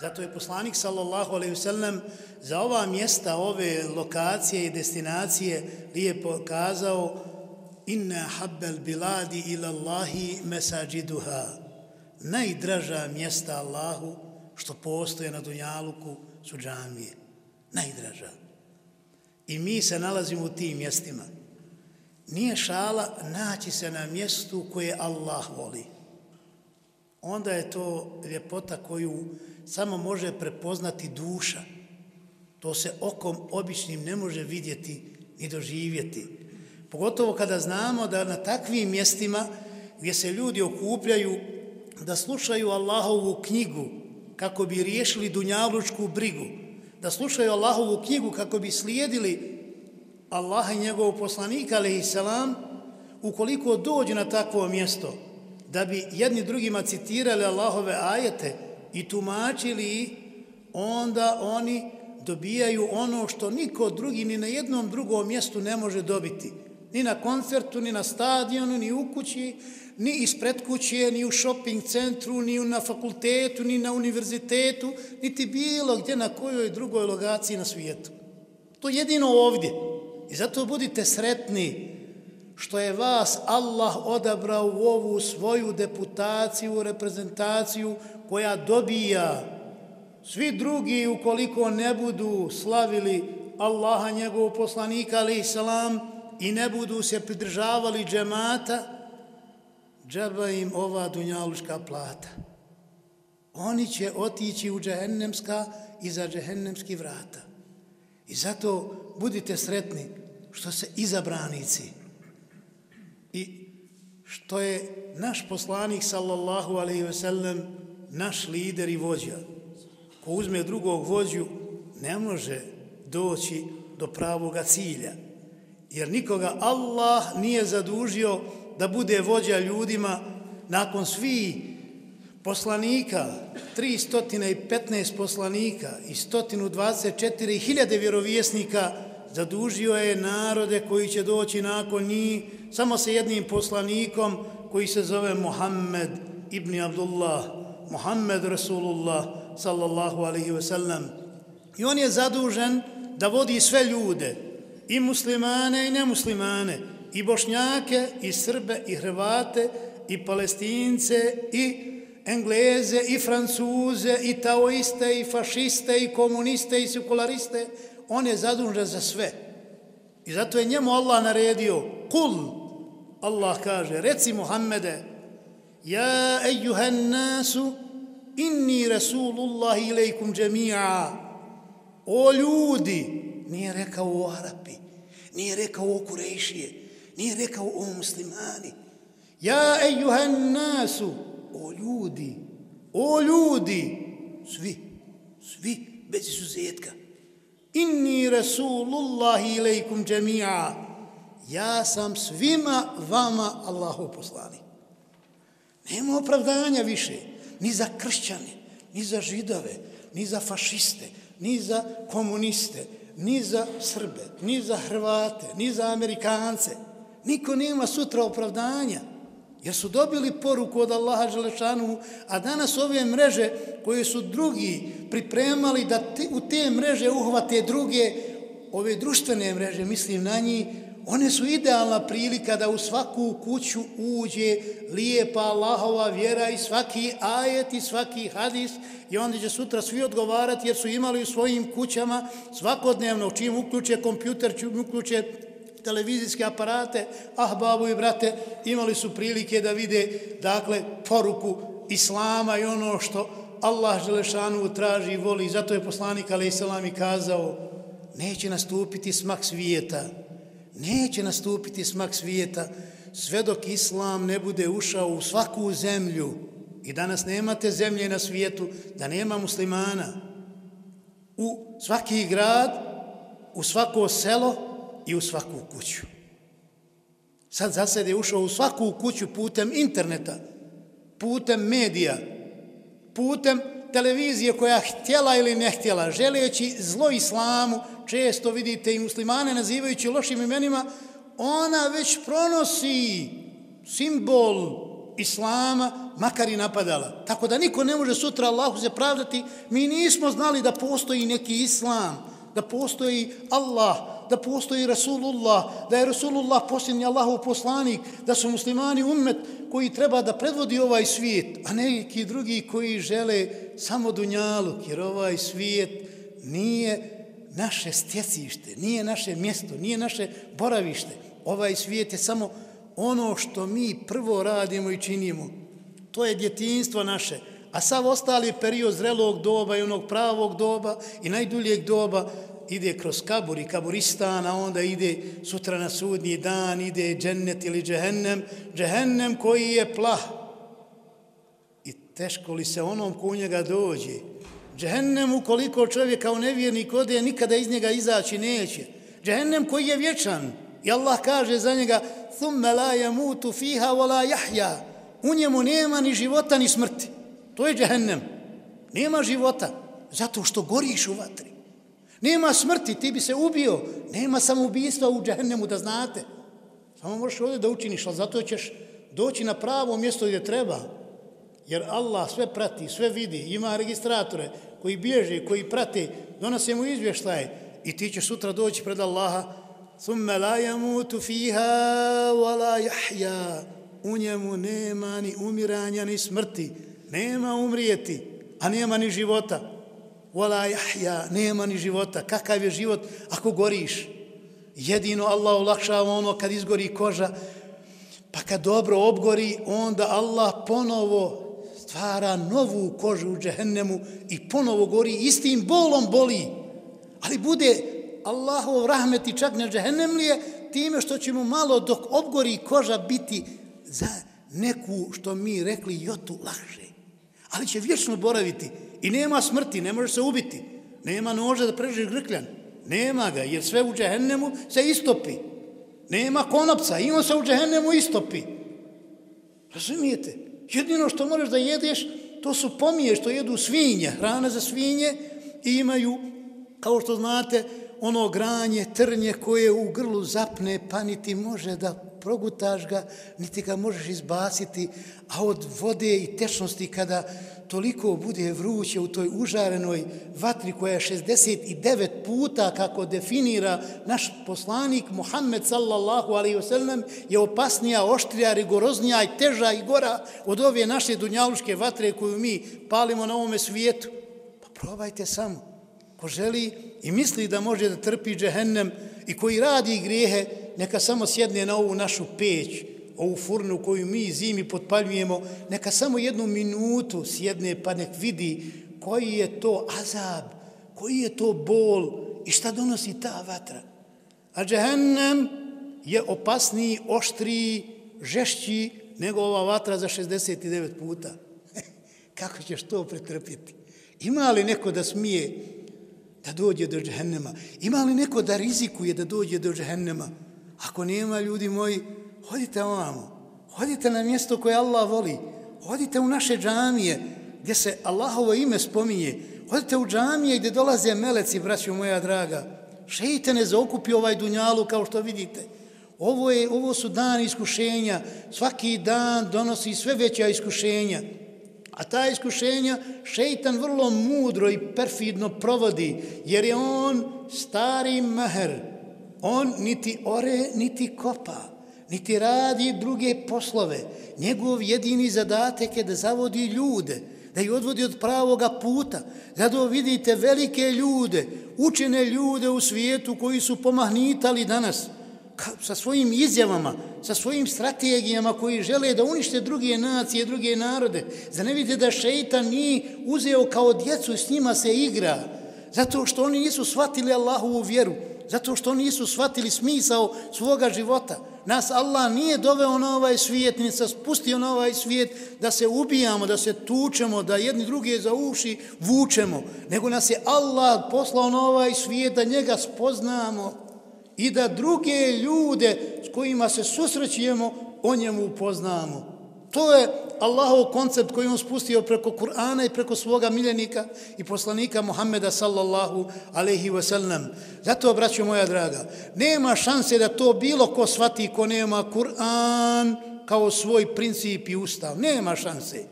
Zato je poslanik sallallahu alaihi sellem za ova mjesta, ove lokacije i destinacije lijepo kazao inna habbal biladi ila Allahi mesađiduha. Najdraža mjesta Allahu što postoje na Dunjaluku su džamije. Najdraža. I mi se nalazimo u tim mjestima. Nije šala naći se na mjestu koje Allah voli. Onda je to ljepota koju samo može prepoznati duša. To se okom običnim ne može vidjeti ni doživjeti. Pogotovo kada znamo da na takvim mjestima gdje se ljudi okupljaju da slušaju Allahovu knjigu kako bi riješili dunjalučku brigu, da slušaju Allahovu knjigu kako bi slijedili Allaha i njegovog poslanika, alaihi salam, ukoliko dođu na takvo mjesto, da bi jedni drugima citirali Allahove ajete i tumačili, onda oni dobijaju ono što niko drugi ni na jednom drugom mjestu ne može dobiti. Ni na koncertu, ni na stadionu, ni u kući, ni ispred kuće, ni u shopping centru, ni na fakultetu, ni na univerzitetu, niti bilo gdje na kojoj drugoj logaciji na svijetu. To jedino ovdje. I zato budite sretni što je vas Allah odabrao u ovu svoju deputaciju, reprezentaciju koja dobija svi drugi ukoliko ne budu slavili Allaha njegovog poslanika alaih salam i ne budu se pridržavali džemata, džaba im ova dunjaluška plata. Oni će otići u džehennemska i za džehennemski vrata. I zato budite sretni što se izabranici i što je naš poslanik sallallahu alaihi ve sellem naš lider i vođa. Ko uzme drugog vođu ne može doći do pravoga cilja. Jer nikoga Allah nije zadužio da bude vođa ljudima nakon svi poslanika, 315 poslanika i 124.000 vjerovjesnika, zadužio je narode koji će doći nakon njih samo sa jednim poslanikom koji se zove Muhammed ibn Abdullah, Muhammed Rasulullah sallallahu alaihi ve sellem. I on je zadužen da vodi sve ljude, i muslimane i nemuslimane, i bošnjake, i srbe, i hrvate, i palestince, i engleze, i francuze, i taoiste, i fašiste, i komuniste, i sekulariste, on je zadužen za sve. I zato je njemu Allah naredio, kul, Allah kaže, reci Muhammede, ja ejuhan nasu, inni rasulullahi ilaikum džemija, o ljudi, nije rekao o Arapi, nije rekao o Kurešije, nije rekao o muslimani, ja ejuhan nasu, o ljudi, o ljudi, svi, svi, bez izuzetka, inni rasulullahi ilaikum džemija ja sam svima vama Allahov poslani nema opravdanja više ni za kršćane ni za židove ni za fašiste ni za komuniste ni za srbe ni za hrvate ni za amerikance. Niko nema sutra opravdanja. Jer su dobili poruku od Allaha Želešanu, a danas ove mreže koje su drugi pripremali da te, u te mreže uhvate druge, ove društvene mreže, mislim na njih, one su idealna prilika da u svaku kuću uđe lijepa Allahova vjera i svaki ajet i svaki hadis i onda će sutra svi odgovarati jer su imali u svojim kućama svakodnevno čim uključe kompjuter, čim uključe televizijske aparate, ah, babu i brate, imali su prilike da vide, dakle, poruku Islama i ono što Allah Želešanu traži i voli. Zato je poslanik, ali i kazao, neće nastupiti smak svijeta, neće nastupiti smak svijeta, sve dok Islam ne bude ušao u svaku zemlju, i danas nemate zemlje na svijetu, da nema muslimana, u svaki grad, u svako selo, i u svaku kuću. Sad zasad je ušao u svaku kuću putem interneta, putem medija, putem televizije koja htjela ili ne htjela, želeći zlo islamu, često vidite i muslimane nazivajući lošim imenima, ona već pronosi simbol Islama, makar i napadala. Tako da niko ne može sutra Allahu se pravdati, mi nismo znali da postoji neki Islam, da postoji Allah, da postoji Rasulullah, da je Rasulullah posljednji Allahov poslanik, da su muslimani ummet koji treba da predvodi ovaj svijet, a neki drugi koji žele samo dunjaluk, jer ovaj svijet nije naše stjecište, nije naše mjesto, nije naše boravište. Ovaj svijet je samo ono što mi prvo radimo i činimo. To je djetinstvo naše. A sav ostali period zrelog doba i onog pravog doba i najduljeg doba ide kroz kabur i kaburistan, a onda ide sutra na sudnji dan, ide džennet ili džehennem, džehennem koji je plah. I teško li se onom ko u njega dođe, džehennem ukoliko čovjeka kao nevjernik ode, nikada iz njega izaći neće. Džehennem koji je vječan, i Allah kaže za njega, thumme la yamutu fiha wala jahja, u njemu nema ni života ni smrti. To je džehennem. Nema života, zato što goriš u vatri. Nema smrti, ti bi se ubio. Nema samoubistva u džahennemu, da znate. Samo možeš ovdje da učiniš, ali zato ćeš doći na pravo mjesto gdje treba. Jer Allah sve prati, sve vidi, ima registratore koji bježe, koji prati, donose mu izvještaj i ti ćeš sutra doći pred Allaha ثم لا يموت فيها ولا يحيا u njemu nema ni umiranja ni smrti nema umrijeti a nema ni života wala yahya nema ni života. Kakav je život ako goriš? Jedino Allah olakšava ono kad izgori koža. Pa kad dobro obgori onda Allah ponovo stvara novu kožu u džehennemu i ponovo gori. Istim bolom boli. Ali bude Allahov rahmet i čak na džehennemlije time što će mu malo dok obgori koža biti za neku što mi rekli jotu lakše. Ali će vječno boraviti. I nema smrti, ne može se ubiti. Nema noža da prežiš grkljan. Nema ga, jer sve u džehennemu se istopi. Nema konopca, i on se u džehennemu istopi. Razumijete? Jedino što moraš da jedeš, to su pomije što jedu svinje, hrana za svinje i imaju, kao što znate, ono granje, trnje koje u grlu zapne, pa niti može da progutaš ga, niti ga možeš izbaciti, a od vode i tečnosti kada toliko bude vruće u toj užarenoj vatri koja je 69 puta kako definira naš poslanik Muhammed sallallahu alaihi wasallam je opasnija, oštrija, rigoroznija i teža i gora od ove naše dunjaluške vatre koju mi palimo na ovome svijetu. Pa probajte samo. Ko želi i misli da može da trpi džehennem i koji radi grijehe, neka samo sjedne na ovu našu peć, ovu furnu koju mi zimi potpaljujemo, neka samo jednu minutu sjedne pa nek vidi koji je to azab, koji je to bol i šta donosi ta vatra. A džehennem je opasniji, oštriji, žešći nego ova vatra za 69 puta. Kako ćeš to pretrpjeti? Ima li neko da smije da dođe do džehennema? Ima li neko da rizikuje da dođe do džehennema? Ako nema, ljudi moji, hodite ovamo. Hodite na mjesto koje Allah voli. Hodite u naše džamije gdje se Allahovo ime spominje. Hodite u džamije gdje dolaze meleci, braćo moja draga. Šeite ne zaokupi ovaj dunjalu kao što vidite. Ovo, je, ovo su dani iskušenja. Svaki dan donosi sve veća iskušenja. A ta iskušenja šeitan vrlo mudro i perfidno provodi, jer je on stari maher. On niti ore, niti kopa, niti radi druge poslove. Njegov jedini zadatek je da zavodi ljude, da ih odvodi od pravoga puta. Zato vidite velike ljude, učene ljude u svijetu koji su pomahnitali danas – sa svojim izjavama, sa svojim strategijama koji žele da unište druge nacije, druge narode. Za ne vidite da šeitan nije uzeo kao djecu i s njima se igra. Zato što oni nisu shvatili Allahovu vjeru. Zato što oni nisu shvatili smisao svoga života. Nas Allah nije doveo na ovaj svijet, ni se spustio na ovaj svijet da se ubijamo, da se tučemo, da jedni druge za uši vučemo. Nego nas je Allah poslao na ovaj svijet da njega spoznamo i da druge ljude s kojima se susrećujemo o njemu upoznamo. To je Allahov koncept koji on spustio preko Kur'ana i preko svoga miljenika i poslanika Muhammeda sallallahu alaihi wasallam. Zato, braćo moja draga, nema šanse da to bilo ko svati ko nema Kur'an kao svoj princip i ustav. Nema šanse.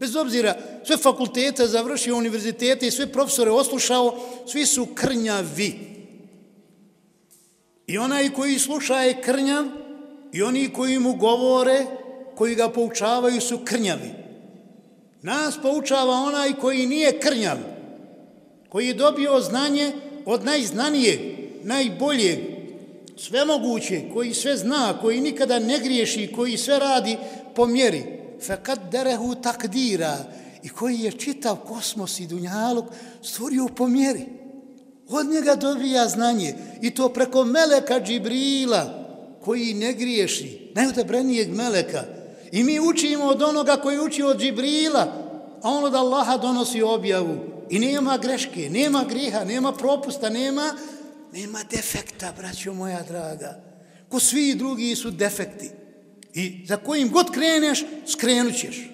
Bez obzira, sve fakultete završio, univerzitete i sve profesore oslušao, svi su krnjavi. I onaj koji sluša je krnjav, i oni koji mu govore, koji ga poučavaju su krnjavi. Nas poučava onaj koji nije krnjav, koji je dobio znanje od najznanijeg, najboljeg, svemoguće, koji sve zna, koji nikada ne griješi, koji sve radi po mjeri. Fekad derehu takdira i koji je čitav kosmos i dunjalog stvorio po mjeri. Od njega dobija znanje i to preko Meleka Džibrila koji ne griješi, najodabrenijeg Meleka. I mi učimo od onoga koji uči od Džibrila, a on od Allaha donosi objavu. I nema greške, nema griha, nema propusta, nema nema defekta, braćo moja draga. Ko svi drugi su defekti. I za kojim god kreneš, skrenut ćeš.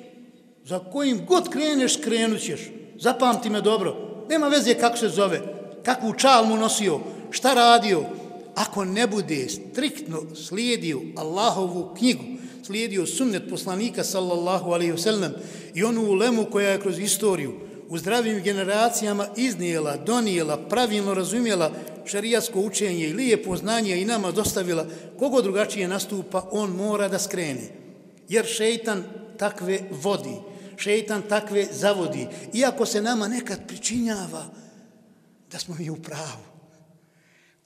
Za kojim god kreneš, skrenut ćeš. Zapamti me dobro. Nema veze kako se zove, kakvu čal mu nosio, šta radio. Ako ne bude striktno slijedio Allahovu knjigu, slijedio sunnet poslanika sallallahu alaihi wasallam i onu ulemu koja je kroz istoriju u zdravim generacijama iznijela, donijela, pravilno razumjela šarijatsko učenje i lijepo znanje i nama dostavila, kogo drugačije nastupa, on mora da skrene. Jer šeitan takve vodi, šeitan takve zavodi, iako se nama nekad pričinjava da smo mi u pravu.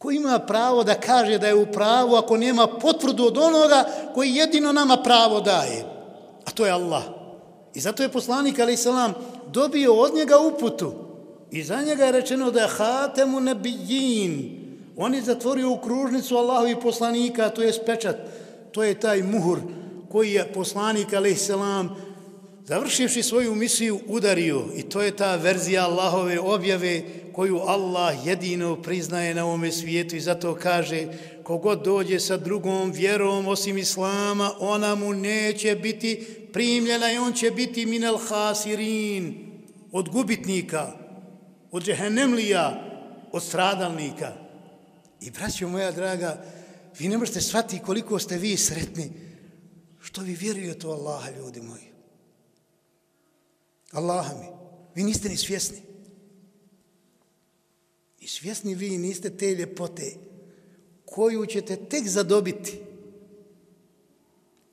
Ko ima pravo da kaže da je u pravu ako nema potvrdu od onoga koji jedino nama pravo daje? A to je Allah. I zato je poslanik, ali salam, dobio od njega uputu. I za njega je rečeno da je hatemu nebijin. On je zatvorio u kružnicu Allahovi poslanika, to je spečat. To je taj muhur koji je poslanik, ali salam, završivši svoju misiju, udario. I to je ta verzija Allahove objave koju Allah jedino priznaje na ovome svijetu i zato kaže kogod dođe sa drugom vjerom osim Islama, ona mu neće biti primljena i on će biti minel hasirin od gubitnika, od džehennemlija, od stradalnika. I braćo moja draga, vi ne možete shvatiti koliko ste vi sretni što vi vjerujete u Allaha, ljudi moji. Allaha mi, vi niste ni svjesni. I svjesni vi niste te ljepote koju ćete tek zadobiti.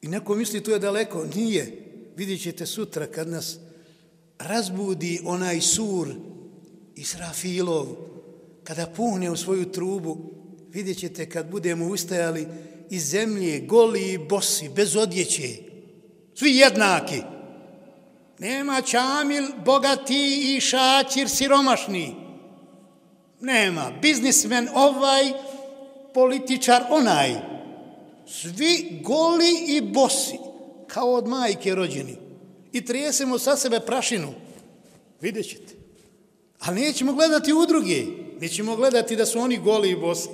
I neko misli to je daleko. Nije. Vidjet ćete sutra kad nas razbudi onaj sur Israfilov, kada puhne u svoju trubu, vidjet ćete kad budemo ustajali iz zemlje, goli i bosi, bez odjeće, svi jednaki. Nema čamil, bogati i šaćir siromašni. Nema. Biznismen ovaj, političar onaj. Svi goli i bosi, kao od majke rođeni. I trijesemo sa sebe prašinu. Vidjet ćete. Ali nećemo gledati u druge. Nećemo gledati da su oni goli i bosi.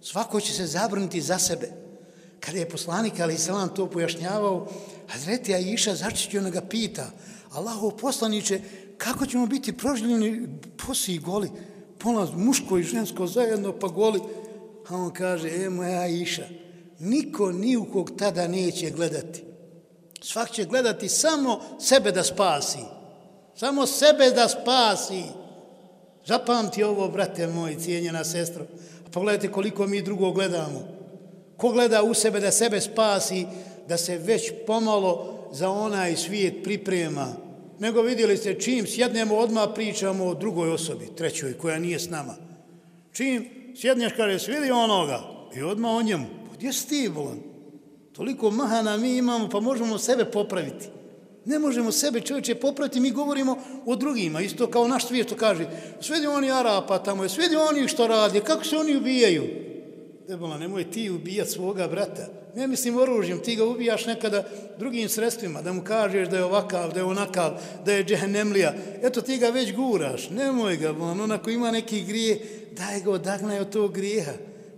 Svako će se zabrnuti za sebe. Kada je poslanik, ali se to pojašnjavao, Hazreti Aisha začićeno ga pita, Allahov poslaniće, kako ćemo biti proživljeni posi i goli? Pola muško i žensko zajedno, pa goli. A on kaže, e moja Aisha, niko ni tada neće gledati. Svak će gledati samo sebe da spasi. Samo sebe da spasi. Zapamti ovo, brate moj, cijenjena sestro. Pogledajte koliko mi drugo gledamo. Ko gleda u sebe da sebe spasi, da se već pomalo za onaj svijet priprema. Nego vidjeli ste čim sjednemo, odmah pričamo o drugoj osobi, trećoj, koja nije s nama. Čim sjedneš, kaže, svidi onoga i odmah o njemu. Pa gdje si ti, bolan? Toliko mahana mi imamo, pa možemo sebe popraviti. Ne možemo sebe čovječe popraviti, mi govorimo o drugima, isto kao naš svijet to kaže. Svedi oni Arapa tamo je, svedi oni što radi, kako se oni ubijaju? Debola, nemoj ti ubijat svoga brata. Ne mislim oružjem, ti ga ubijaš nekada drugim sredstvima, da mu kažeš da je ovakav, da je onakav, da je džehennemlija. Eto, ti ga već guraš, nemoj ga, on onako ima neki grije, daj ga odagnaj od tog grijeha.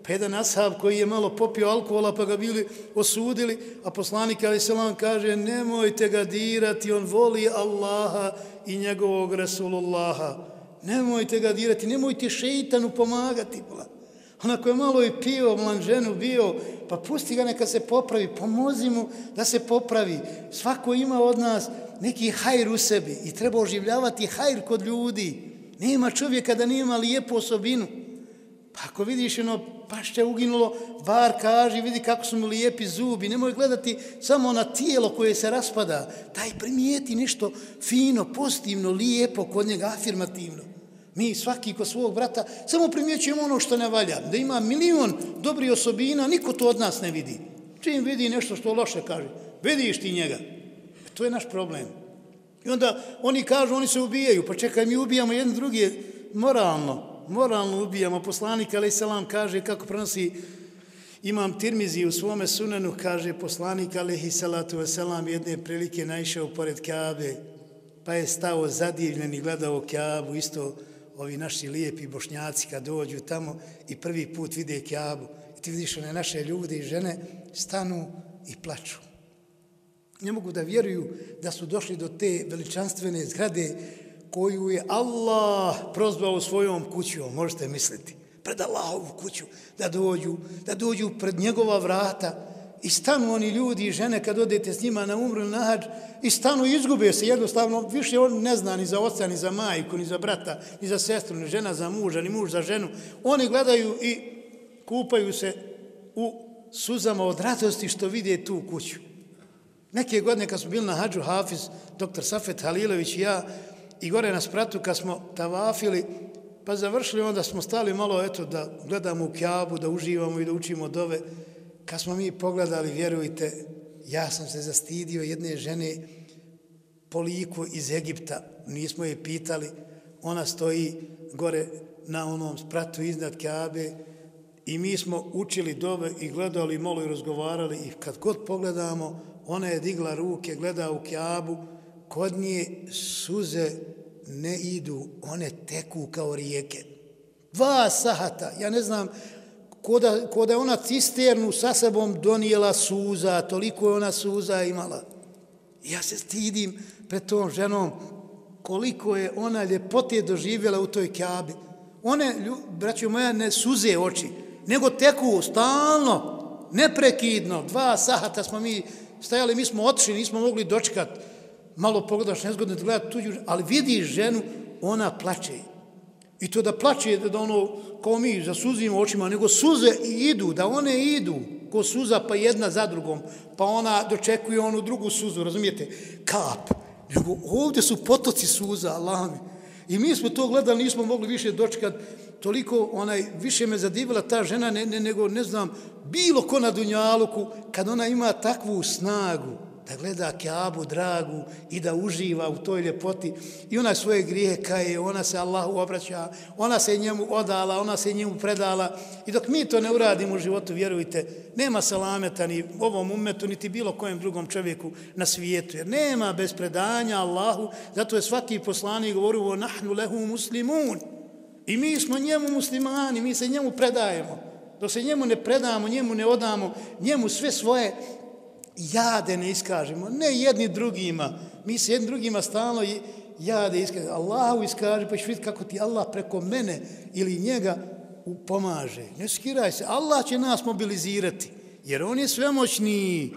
Pa jedan ashab koji je malo popio alkohola pa ga bili osudili, a poslanik Ali Selam kaže nemojte ga dirati, on voli Allaha i njegovog Rasulullaha. Nemojte ga dirati, nemojte šeitanu pomagati. Onako je malo i pio, mlanženu bio, pa pusti ga neka se popravi, pomozi mu da se popravi. Svako ima od nas neki hajr u sebi i treba oživljavati hajr kod ljudi. Nema čovjeka da nema lijepu osobinu. Pa ako vidiš ono pašće uginulo, var kaži, vidi kako su mu lijepi zubi. Nemoj gledati samo na tijelo koje se raspada. Taj primijeti nešto fino, pozitivno, lijepo kod njega, afirmativno. Mi svaki kod svog brata samo primjećujemo ono što ne valja. Da ima milion dobri osobina, niko to od nas ne vidi. Čim vidi nešto što loše kaže, vidiš ti njega. E, to je naš problem. I onda oni kažu, oni se ubijaju, pa čekaj, mi ubijamo jedni drugi moralno, moralno ubijamo. Poslanik, ali selam, kaže, kako prenosi imam tirmizi u svome sunanu, kaže poslanik, alihi salatu wasalam, jedne prilike naišao pored Kabe, pa je stao zadivljen i gledao Kabu, isto ovi naši lijepi bošnjaci kad dođu tamo i prvi put vide Kjabu i ti vidiš one naše ljude i žene stanu i plaču. Ne mogu da vjeruju da su došli do te veličanstvene zgrade koju je Allah prozvao svojom kućom, možete misliti, pred Allahovu kuću, da dođu, da dođu pred njegova vrata, I stanu oni ljudi i žene kad odete s njima na umru na hađ i stanu i izgube se jednostavno. Više on ne zna ni za oca, ni za majku, ni za brata, ni za sestru, ni žena za muža, ni muž za ženu. Oni gledaju i kupaju se u suzama od radosti što vide tu kuću. Neke godine kad smo bili na hađu Hafiz, dr. Safet Halilović i ja, i gore na spratu kad smo tavafili, pa završili onda smo stali malo eto da gledamo u kjabu, da uživamo i da učimo dove. Kad smo mi pogledali, vjerujte, ja sam se zastidio jedne žene po liku iz Egipta. Nismo je pitali. Ona stoji gore na onom spratu iznad Kabe i mi smo učili dobe i gledali, malo i razgovarali i kad god pogledamo, ona je digla ruke, gleda u Kabu, kod nje suze ne idu, one teku kao rijeke. Dva sahata, ja ne znam, koda, koda je ona cisternu sa sebom donijela suza, toliko je ona suza imala. Ja se stidim pred tom ženom koliko je ona ljepote doživjela u toj kjabi. One, braćo moja, ne suze oči, nego teku stalno, neprekidno. Dva sahata smo mi stajali, mi smo otišli, nismo mogli dočekat. Malo pogledaš, nezgodno da gledat tuđu, ali vidiš ženu, ona plače. I to da plače, da ono, kao mi, za suzim očima, nego suze i idu, da one idu, ko suza pa jedna za drugom, pa ona dočekuje onu drugu suzu, razumijete? Kap. Nego ovdje su potoci suza, Allah mi. I mi smo to gledali, nismo mogli više dočekat, toliko onaj, više me zadivila ta žena, ne, ne, nego ne znam, bilo ko na Dunjaluku, kad ona ima takvu snagu, da gleda Kaabu dragu i da uživa u toj ljepoti. I ona svoje grije kaje, ona se Allahu obraća, ona se njemu odala, ona se njemu predala. I dok mi to ne uradimo u životu, vjerujte, nema salameta ni ovom umetu, niti bilo kojem drugom čovjeku na svijetu, jer nema bez predanja Allahu, zato je svaki poslanik govorio o nahnu lehu muslimun. I mi smo njemu muslimani, mi se njemu predajemo. Dok se njemu ne predamo, njemu ne odamo, njemu sve svoje jade ne iskažemo, ne jedni drugima, mi se jedni drugima stalno jade iskažemo, Allahu iskaže, pa ćeš vidjeti kako ti Allah preko mene ili njega pomaže. Ne skiraj se, Allah će nas mobilizirati, jer On je svemoćni,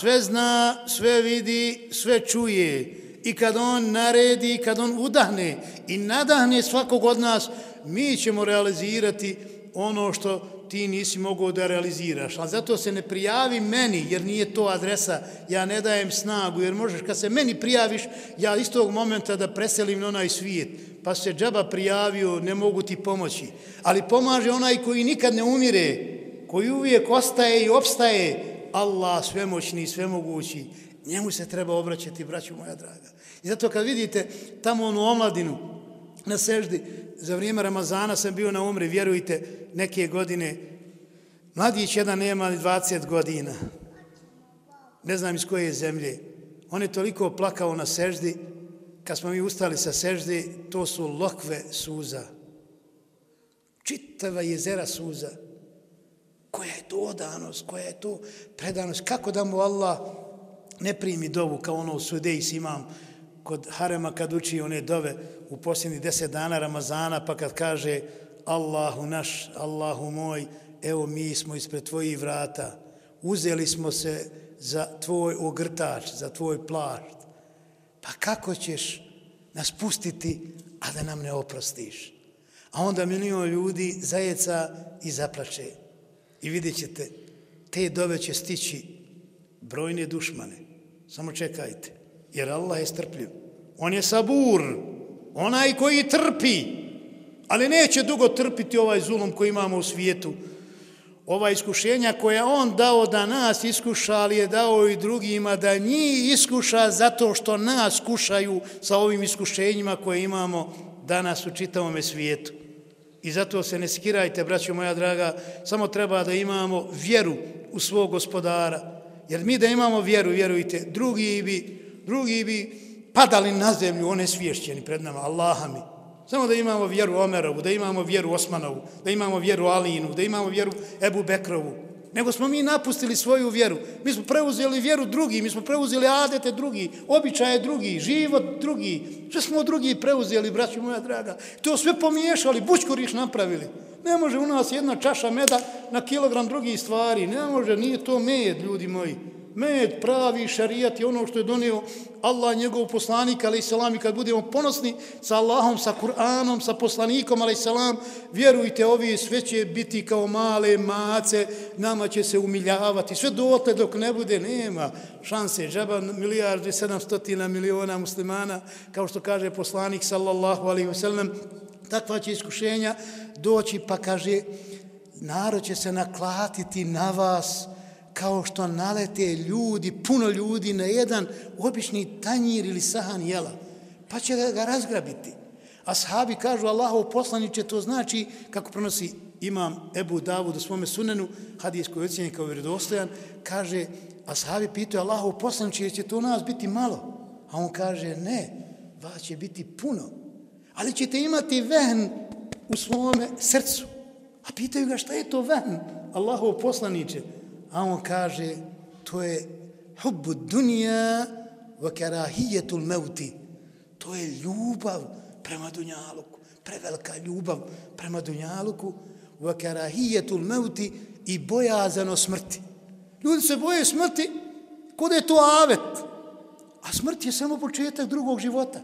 sve zna, sve vidi, sve čuje. I kad On naredi, kad On udahne i nadahne svakog od nas, mi ćemo realizirati ono što ti nisi mogao da realiziraš. Ali zato se ne prijavi meni, jer nije to adresa, ja ne dajem snagu, jer možeš kad se meni prijaviš, ja istog momenta da preselim na onaj svijet, pa se džaba prijavio, ne mogu ti pomoći. Ali pomaže onaj koji nikad ne umire, koji uvijek ostaje i opstaje, Allah svemoćni i svemogući, njemu se treba obraćati, braću moja draga. I zato kad vidite tamo onu omladinu na seždi, za vrijeme Ramazana sam bio na umri, vjerujte, neke godine, mladić jedan nema 20 godina, ne znam iz koje je zemlje, on je toliko plakao na seždi, kad smo mi ustali sa seždi, to su lokve suza, čitava jezera suza, koja je to odanost, koja je to predanost, kako da mu Allah ne primi dovu kao ono u Sudejs imam, kod Harema kad uči one dove u posljednjih deset dana Ramazana, pa kad kaže Allahu naš, Allahu moj, evo mi smo ispred tvojih vrata, uzeli smo se za tvoj ogrtač, za tvoj plašt. Pa kako ćeš nas pustiti, a da nam ne oprostiš? A onda milion ljudi zajeca i zaplače. I vidjet ćete, te dove će stići brojne dušmane. Samo čekajte, jer Allah je strpljiv. On je sabur, onaj koji trpi, ali neće dugo trpiti ovaj zulum koji imamo u svijetu. Ova iskušenja koja on dao da nas iskuša, ali je dao i drugima da njih iskuša zato što nas kušaju sa ovim iskušenjima koje imamo danas u čitavom svijetu. I zato se ne skirajte, braćo moja draga, samo treba da imamo vjeru u svog gospodara. Jer mi da imamo vjeru, vjerujte, drugi bi, drugi bi padali na zemlju, one svješćeni pred nama, Allaha mi. Samo da imamo vjeru Omerovu, da imamo vjeru Osmanovu, da imamo vjeru Alinu, da imamo vjeru Ebu Bekrovu. Nego smo mi napustili svoju vjeru. Mi smo preuzeli vjeru drugi, mi smo preuzeli adete drugi, običaje drugi, život drugi. Sve smo drugi preuzeli, braći moja draga. To sve pomiješali, bučkoriš napravili. Ne može u nas jedna čaša meda na kilogram drugih stvari. Ne može, nije to med, ljudi moji med, pravi šarijat je ono što je donio Allah, njegov poslanik, ali i kad budemo ponosni sa Allahom, sa Kur'anom, sa poslanikom, ali i vjerujte, ovi sve će biti kao male mace, nama će se umiljavati, sve dotle dok ne bude, nema šanse, džaba milijardi, sedamstotina miliona muslimana, kao što kaže poslanik, sallallahu alaihi wa sallam, takva će iskušenja doći, pa kaže, narod će se naklatiti na vas, kao što nalete ljudi, puno ljudi na jedan obični tanjir ili sahan jela, pa će ga razgrabiti. A sahabi kažu Allahov poslaniće, to znači, kako pronosi imam Ebu Davud u svome sunenu, hadijs koji je ocjenjen kao vjerodostojan, kaže, a sahabi pitaju Allahov poslaniće, će to nas biti malo? A on kaže, ne, vas će biti puno, ali ćete imati vehn u svome srcu. A pitaju ga šta je to vehn? Allahov poslaniće, a on kaže to je hubbu dunja wa karahijetul mevti. To je ljubav prema dunjaluku, prevelika ljubav prema dunjaluku wa karahijetul mevti i bojazano smrti. Ljudi se boje smrti kod je to avet. A smrt je samo početak drugog života.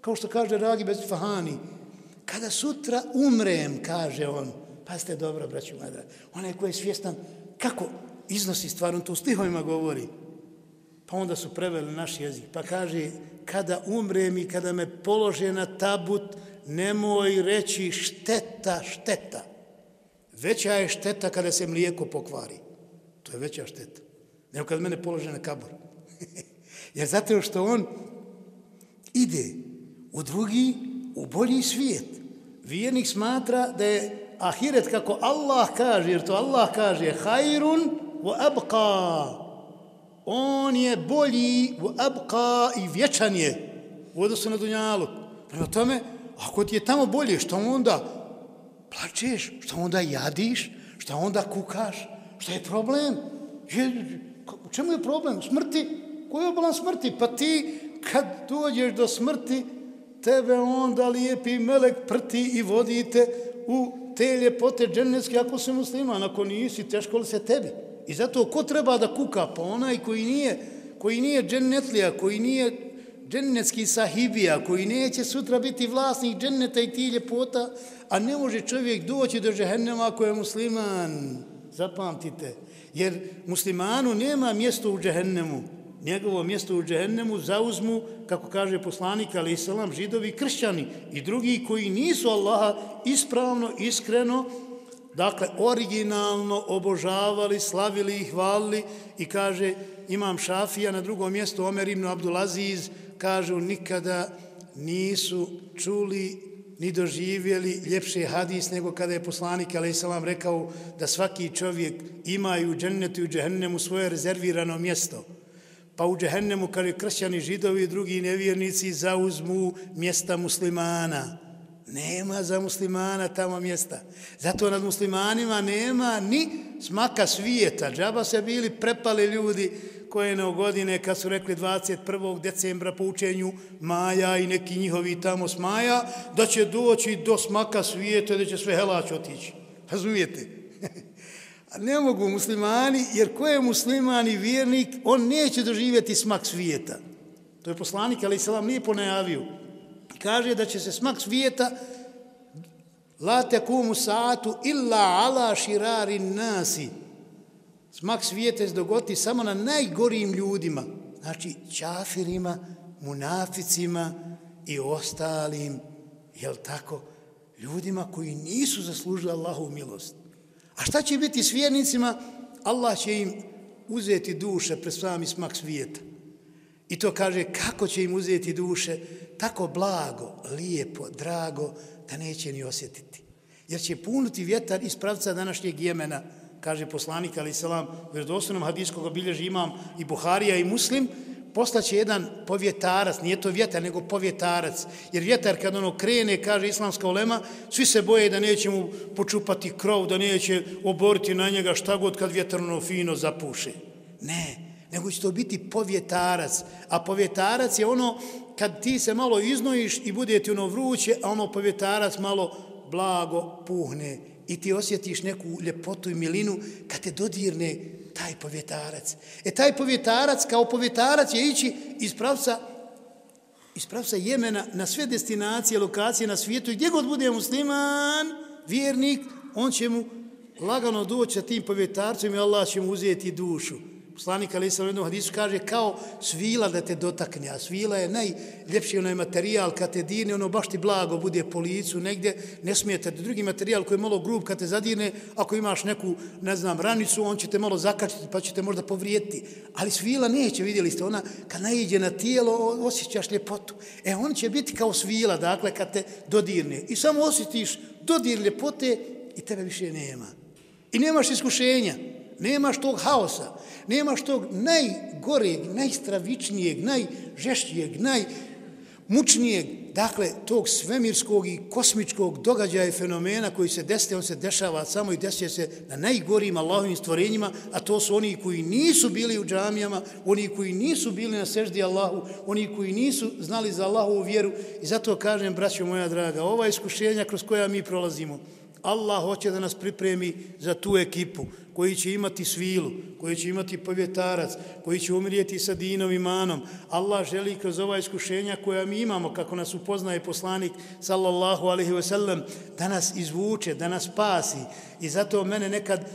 Kao što kaže Ragi bez Fahani, kada sutra umrem, kaže on, pa ste dobro, braću Madra, onaj koji je svjestan kako iznosi stvar, on to u stihovima govori. Pa onda su preveli naš jezik. Pa kaže, kada umrem i kada me polože na tabut, nemoj reći šteta, šteta. Veća je šteta kada se mlijeko pokvari. To je veća šteta. Nego kada mene polože na kabor. Jer zato što on ide u drugi, u bolji svijet. Vijenik smatra da je ahiret kako Allah kaže, jer to Allah kaže, hajrun wa abqa. On je bolji wa abqa i vječan je u odnosu na dunjalu. Prema tome, ako ti je tamo bolje, što onda plačeš, što onda jadiš, što onda kukaš, što je problem? Je, u čemu je problem? Smrti? Koji je obalan smrti? Pa ti, kad dođeš do smrti, tebe onda lijepi melek prti i vodite u te ljepote dženevske ako se musliman, ako nisi, teško li se tebi? I zato ko treba da kuka? Pa onaj koji nije, koji nije džennetlija, koji nije džennetski sahibija, koji neće sutra biti vlasnik dženneta i ti ljepota, a ne može čovjek doći do žehennema ako je musliman. Zapamtite. Jer muslimanu nema mjesto u džehennemu. Njegovo mjesto u džehennemu zauzmu, kako kaže poslanik, ali islam, židovi, kršćani i drugi koji nisu Allaha ispravno, iskreno, dakle, originalno obožavali, slavili i hvalili i kaže, imam šafija na drugom mjestu, Omer ibn Abdulaziz, kažu, nikada nisu čuli ni doživjeli ljepše hadis nego kada je poslanik, ali rekao da svaki čovjek ima i u džennetu i u džehennemu svoje rezervirano mjesto. Pa u džehennemu, kada kršćani židovi i drugi nevjernici, zauzmu mjesta muslimana. Nema za muslimana tamo mjesta. Zato nad muslimanima nema ni smaka svijeta. Džaba se bili prepali ljudi koje ne godine kad su rekli 21. decembra po učenju Maja i neki njihovi tamo s Maja, da će doći do smaka svijeta da će sve helać otići. Razumijete? A ne mogu muslimani, jer ko je musliman i vjernik, on neće doživjeti smak svijeta. To je poslanik, ali se vam nije ponajavio. Kaže da će se smak svijeta la tekumu saatu illa ala širari nasi. Smak svijeta je zdogoti samo na najgorijim ljudima. Znači, čafirima, munaficima i ostalim, jel tako, ljudima koji nisu zaslužili Allahu milost. A šta će biti s vjernicima? Allah će im uzeti duše pred sami smak svijeta. I to kaže kako će im uzeti duše, tako blago, lijepo, drago, da neće ni osjetiti. Jer će punuti vjetar iz pravca današnjeg Jemena, kaže poslanik, ali selam, vjerodostojnom hadijskog obilježi imam i Buharija i Muslim, poslaće jedan povjetarac, nije to vjetar, nego povjetarac. Jer vjetar kad ono krene, kaže islamska olema, svi se boje da neće mu počupati krov, da neće oboriti na njega šta god kad vjetar ono fino zapuše. Ne, nego će to biti povjetarac. A povjetarac je ono kad ti se malo iznojiš i bude ti ono vruće, a ono povjetarac malo blago puhne i ti osjetiš neku ljepotu i milinu kad te dodirne taj povjetarac. E taj povjetarac kao povjetarac je ići iz pravca, iz pravca Jemena na sve destinacije, lokacije na svijetu i gdje god bude musliman, vjernik, on će mu lagano doći sa tim povjetarcem i Allah će mu uzeti dušu. Poslanik Ali Isra u jednom hadisu kaže kao svila da te dotakne, a svila je najljepši onaj materijal kad te dirne, ono baš ti blago bude po licu negdje, ne smijete drugi materijal koji je malo grub kad te zadirne, ako imaš neku, ne znam, ranicu, on će te malo zakačiti pa će te možda povrijeti. Ali svila neće, vidjeli ste, ona kad naiđe na tijelo osjećaš ljepotu. E, on će biti kao svila, dakle, kad te dodirne. I samo osjetiš dodir ljepote i tebe više nema. I nemaš iskušenja, nemaš tog haosa, nemaš tog najgoreg, najstravičnijeg, najžešćijeg, najmučnijeg, dakle, tog svemirskog i kosmičkog događaja i fenomena koji se desite, on se dešava samo i desuje se na najgorijim Allahovim stvorenjima, a to su oni koji nisu bili u džamijama, oni koji nisu bili na seždi Allahu, oni koji nisu znali za Allahovu vjeru. I zato kažem, braćo moja draga, ova iskušenja kroz koja mi prolazimo, Allah hoće da nas pripremi za tu ekipu koji će imati svilu, koji će imati povjetarac, koji će umrijeti sa dinom i manom. Allah želi kroz ova iskušenja koja mi imamo, kako nas upoznaje poslanik, sallallahu alaihi ve sellem, da nas izvuče, da nas spasi. I zato mene nekad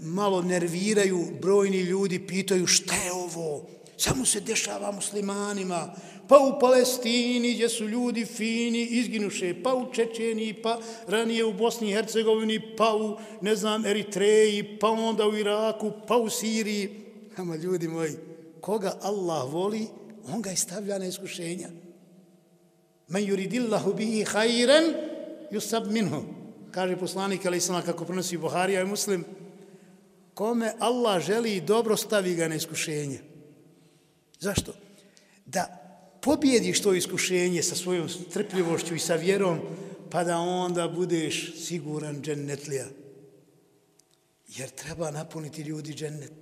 malo nerviraju brojni ljudi, pitaju šta je ovo? Samo se dešava muslimanima pa u Palestini gdje su ljudi fini, izginuše, pa u Čečeniji, pa ranije u Bosni i Hercegovini, pa u, ne znam, Eritreji, pa onda u Iraku, pa u Siriji. Ama ljudi moji, koga Allah voli, on ga stavlja na iskušenja. Men yuridillahu bihi hajren, yusab minhu. Kaže poslanik, ali islam, kako pronosi Buharija i muslim, kome Allah želi dobro, stavi ga na iskušenje. Zašto? Da pobjediš to iskušenje sa svojom strpljivošću i sa vjerom, pa da onda budeš siguran džennetlija. Jer treba napuniti ljudi džennet.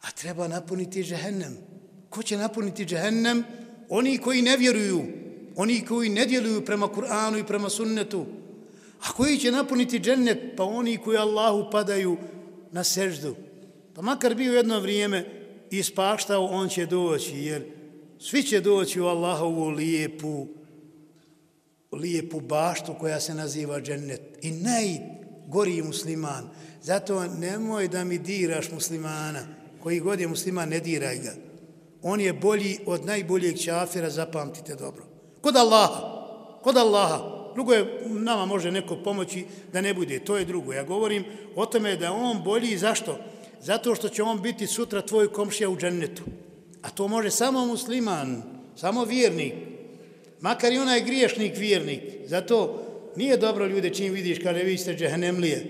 A treba napuniti džehennem. Ko će napuniti džehennem? Oni koji ne vjeruju. Oni koji ne djeluju prema Kur'anu i prema sunnetu. A koji će napuniti džennet? Pa oni koji Allahu padaju na seždu. Pa makar bio jedno vrijeme ispaštao, on će doći, jer svi će doći u Allahovu lijepu, lijepu baštu koja se naziva džennet. I najgoriji musliman. Zato nemoj da mi diraš muslimana. Koji god je musliman, ne diraj ga. On je bolji od najboljeg čafira, zapamtite dobro. Kod Allaha. Kod Allaha. Drugo je, nama može neko pomoći da ne bude. To je drugo. Ja govorim o tome da on bolji. Zašto? Zato što će on biti sutra tvoj komšija u džennetu. A to može samo musliman, samo vjernik. Makar i onaj griješnik vjernik. Zato nije dobro ljude čim vidiš kada vi ste džehennemlije.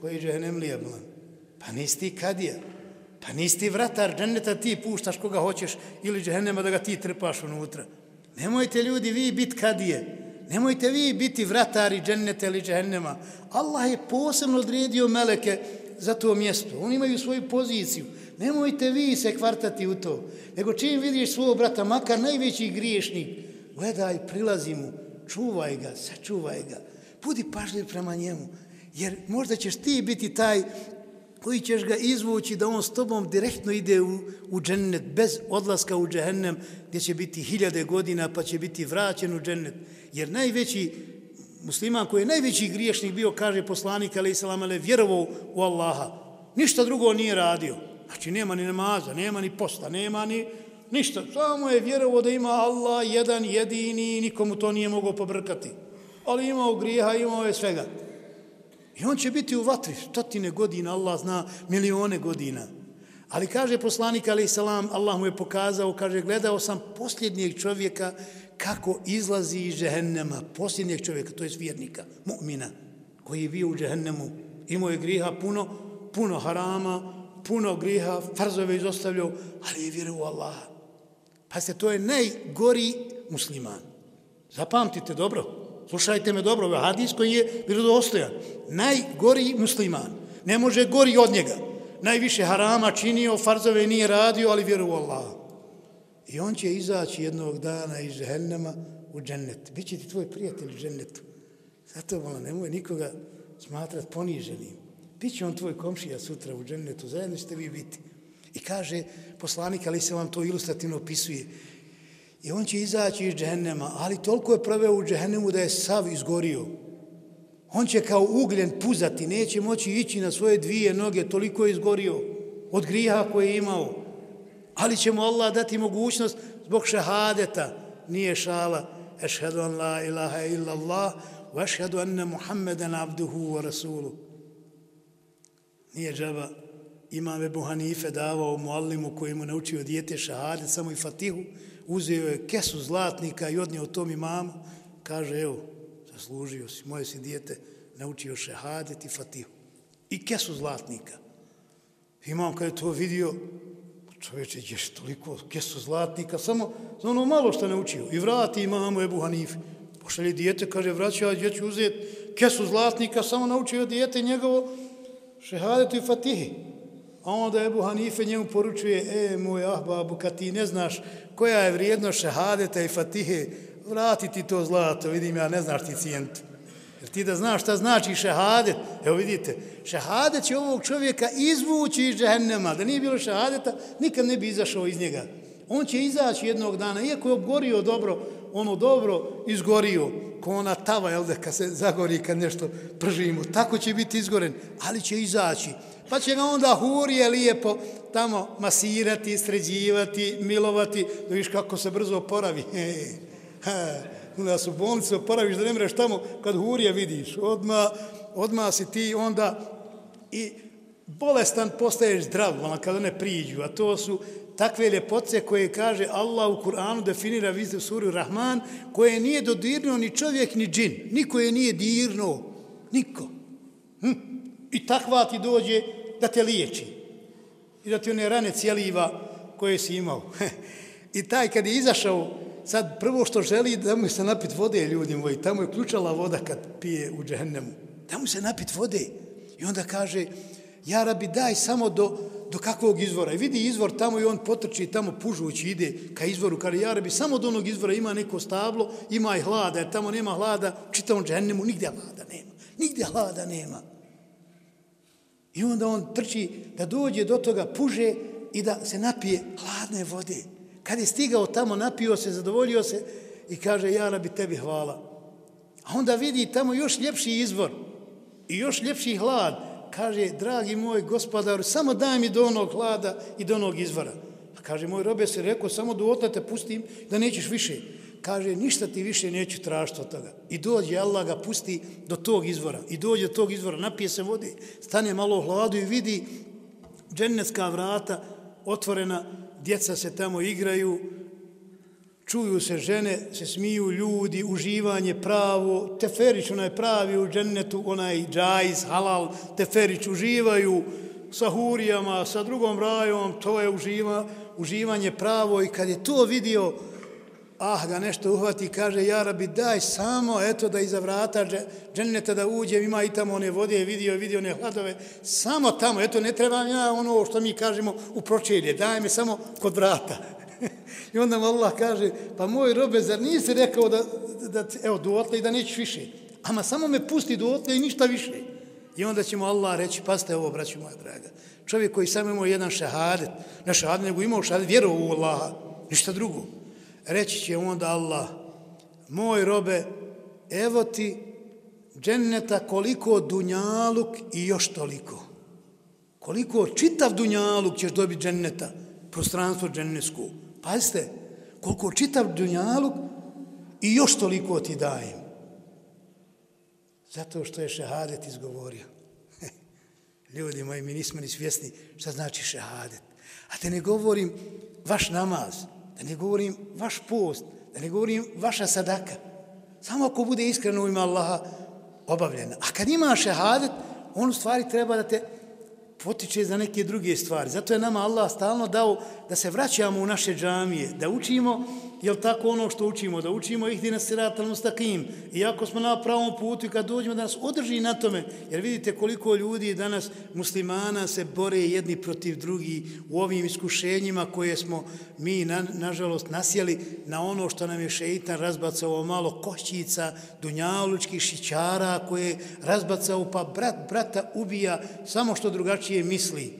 Koji džehennemlije, bolan? Pa nisi ti kadija. Pa nisi ti vratar dženneta, ti puštaš koga hoćeš ili džehennema da ga ti trpaš unutra. Nemojte ljudi vi biti kadije. Nemojte vi biti vratari dženneta ili džehennema. Allah je posebno odredio meleke za to mjesto. Oni imaju svoju poziciju. Nemojte vi se kvartati u to. Nego čim vidiš svog brata, makar najveći griješnik, gledaj, prilazi mu, čuvaj ga, sačuvaj ga. Budi pažljiv prema njemu. Jer možda ćeš ti biti taj koji ćeš ga izvući da on s tobom direktno ide u, u džennet, bez odlaska u džehennem, gdje će biti hiljade godina, pa će biti vraćen u džennet. Jer najveći musliman koji je najveći griješnik bio, kaže poslanik, ali islam, ali vjerovao u Allaha. Ništa drugo nije radio. Znači, nema ni namaza, nema ni posta, nema ni ništa. Samo je vjerovao da ima Allah jedan, jedini, nikomu to nije mogao pobrkati. Ali imao grijeha, imao je svega. I on će biti u vatri stotine godina, Allah zna, milione godina. Ali kaže poslanik, ali salam, Allah mu je pokazao, kaže, gledao sam posljednjeg čovjeka kako izlazi iz džehennema, posljednjeg čovjeka, to je vjernika, mu'mina, koji je bio u džehennemu. Imao je griha puno, puno harama, puno griha, farzove izostavljao, ali je vjeruo u Allaha. Pa se to je najgori musliman. Zapamtite dobro. Slušajte me dobro, ovaj hadis koji je vjerodostojan. Najgori musliman. Ne može gori od njega. Najviše harama činio, farzove nije radio, ali vjeru u Allaha. I on će izaći jednog dana iz žehennema u džennet. Biće ti tvoj prijatelj u džennetu. Zato vola, nemoj nikoga smatrat poniženim. Biće on tvoj komšija sutra u džennetu, zajedno ćete vi biti. I kaže poslanik, ali se vam to ilustrativno opisuje, I on će izaći iz džehennema, ali toliko je proveo u džehennemu da je sav izgorio. On će kao ugljen puzati, neće moći ići na svoje dvije noge, toliko je izgorio od griha koje je imao. Ali će mu Allah dati mogućnost zbog šehadeta, nije šala, ešhedu an la ilaha illa Allah, wa ešhedu anna Muhammeden abduhu wa rasulu. Nije džaba, imam Ebu Hanife davao muallimu koji mu naučio dijete šahadet, samo i fatihu, uzeo je kesu zlatnika i odnio tom imamu, kaže, evo, zaslužio si, moje si dijete naučio šehadet i fatihu. I kesu zlatnika. Imam kada je to vidio, čovječe, ješ toliko kesu zlatnika, samo za ono malo što naučio. I vrati imamu Ebu Hanifi. Pošalje dijete, kaže, vraća, ja ću uzeti kesu zlatnika, samo naučio dijete njegovo šehadetu i fatihi. A onda Ebu Hanife njemu poručuje, e, moj ahbabu, kad ti ne znaš koja je vrijednost šehadeta i fatihe, vrati ti to zlato, vidim ja, ne znaš ti cijentu. Jer ti da znaš šta znači šehadet, evo vidite, šehadet će ovog čovjeka izvući iz džehennema, da nije bilo šehadeta, nikad ne bi izašao iz njega. On će izaći jednog dana, iako je obgorio dobro, ono dobro izgorio, ko ona tava, jel da, kad se zagori, kad nešto pržimo, tako će biti izgoren, ali će izaći. Pa će ga onda hurije lijepo tamo masirati, sređivati, milovati, da viš kako se brzo oporavi. Da su bolnice oporaviš, da ne mreš tamo kad hurije vidiš. Odma, odma si ti onda i bolestan postaješ zdrav, ona kada ne priđu, a to su takve ljepoce koje kaže Allah u Kur'anu definira vizde u suri Rahman, koje nije dodirnuo ni čovjek ni džin. Niko je nije dirnuo. Niko. Hm? I takva ti dođe da te liječi. I da ti one rane cijeliva koje si imao. I taj kad je izašao, sad prvo što želi da mu se napit vode ljudi moji, tamo je ključala voda kad pije u džehennemu. Da mu se napit vode. I onda kaže, ja rabi daj samo do, do kakvog izvora. I vidi izvor tamo i on potrči tamo pužući ide ka izvoru. Kaže, ja rabi samo do onog izvora ima neko stablo, ima i hlada, jer tamo nema hlada, čitavom džehennemu, nigdje hlada nema. Nigdje hlada nema. I onda on trči da dođe do toga, puže i da se napije hladne vode. Kad je stigao tamo, napio se, zadovoljio se i kaže, ja bi tebi hvala. A onda vidi tamo još ljepši izvor i još ljepši hlad. Kaže, dragi moj gospodar, samo daj mi do onog hlada i do onog izvora. A kaže, moj robe se rekao, samo do otlete pustim da nećeš više kaže, ništa ti više neću tražiti od toga. I dođe, Allah ga pusti do tog izvora. I dođe do tog izvora, napije se vode, stane malo u hladu i vidi džennetska vrata otvorena, djeca se tamo igraju, čuju se žene, se smiju ljudi, uživanje pravo, teferić onaj pravi u džennetu, onaj džajz, halal, teferić uživaju sa hurijama, sa drugom rajom, to je uživa, uživanje pravo i kad je to vidio, ah, ga nešto uhvati, kaže, ja rabi, daj samo, eto, da iza vrata dženeta da uđem, ima i tamo one vode, vidio, vidio one hladove, samo tamo, eto, ne trebam ja ono što mi kažemo u pročelje, daj me samo kod vrata. I onda mu Allah kaže, pa moj robe, zar nisi rekao da, da, evo, dotle i da nećeš više? Ama samo me pusti dotle i ništa više. I onda će mu Allah reći, paste ovo, braću moja draga, čovjek koji samo imao jedan šahadet, ne šahadet, nego imao šahadet, vjerovo u Allaha, ništa drugo. Reći će onda Allah, moj robe, evo ti dženneta koliko dunjaluk i još toliko. Koliko čitav dunjaluk ćeš dobiti dženneta, prostranstvo džennesku. Pazite, koliko čitav dunjaluk i još toliko ti dajem. Zato što je šehadet izgovorio. Ljudi moji, mi nismo ni svjesni šta znači šehadet. A te ne govorim vaš namaz, da ne govorim vaš post, da ne govorim vaša sadaka. Samo ako bude iskreno u ime Allaha obavljena. A kad ima šehadet, on u stvari treba da te potiče za neke druge stvari. Zato je nama Allah stalno dao da se vraćamo u naše džamije, da učimo jel tako ono što učimo, da učimo ih dina sirat al mustakim, iako smo na pravom putu i kad dođemo da nas održi na tome, jer vidite koliko ljudi danas muslimana se bore jedni protiv drugi u ovim iskušenjima koje smo mi, na, nažalost, nasjeli na ono što nam je šeitan razbacao malo košćica, dunjalučkih šićara koje razbacao pa brat brata ubija samo što drugačije misli.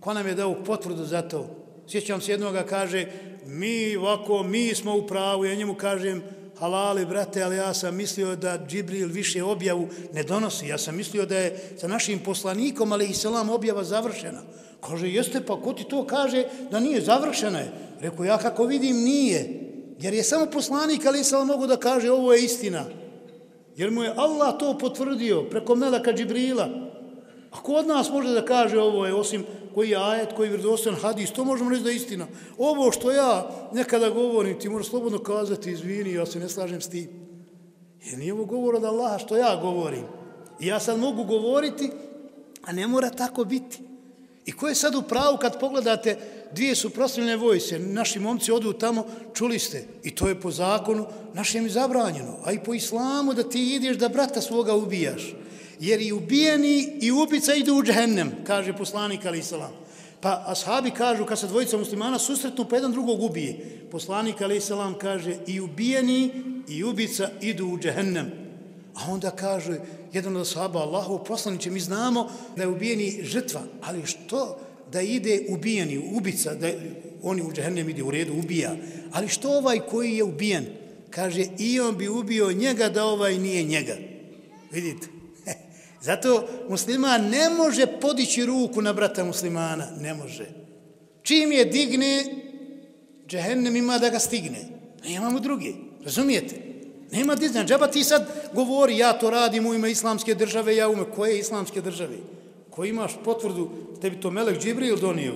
Ko nam je dao potvrdu za to? Sjećam se jednoga kaže, mi ovako, mi smo u pravu, ja njemu kažem, halali, brate, ali ja sam mislio da Džibril više objavu ne donosi. Ja sam mislio da je sa našim poslanikom, ali i selam, objava završena. Kaže, jeste, pa ko ti to kaže da nije završena je? Rekao, ja kako vidim, nije. Jer je samo poslanik, ali i selam, mogu da kaže, ovo je istina. Jer mu je Allah to potvrdio preko Melaka Džibrila. A ko od nas može da kaže ovo je, osim koji je ajet, koji je hadis, to možemo reći da je istina. Ovo što ja nekada govorim, ti možeš slobodno kazati, izvini, ja se ne slažem s tim. Jer nije ovo govor od Allaha što ja govorim. I ja sad mogu govoriti, a ne mora tako biti. I ko je sad u pravu kad pogledate dvije su vojse, naši momci odu tamo, čuli ste, i to je po zakonu našem zabranjeno, a i po islamu da ti ideš da brata svoga ubijaš jer i ubijeni i ubica idu u džehennem, kaže poslanik Ali salam. Pa ashabi kažu, kad se dvojica muslimana susretnu, pa jedan drugog ubije. Poslanik Ali salam kaže, i ubijeni i ubica idu u džehennem. A onda kaže, jedan od ashaba, Allahov poslaniće, mi znamo da je ubijeni žrtva, ali što da ide ubijeni, ubica, da oni u džehennem ide u redu, ubija. Ali što ovaj koji je ubijen? Kaže, i on bi ubio njega da ovaj nije njega. Vidite, Zato musliman ne može podići ruku na brata muslimana. Ne može. Čim je digne, džehennem ima da ga stigne. Nemamo druge. Razumijete? Nema dizna. Džaba ti sad govori, ja to radim u ime islamske države, ja u ime koje islamske države? Ko imaš potvrdu, tebi to Melek Džibril donio,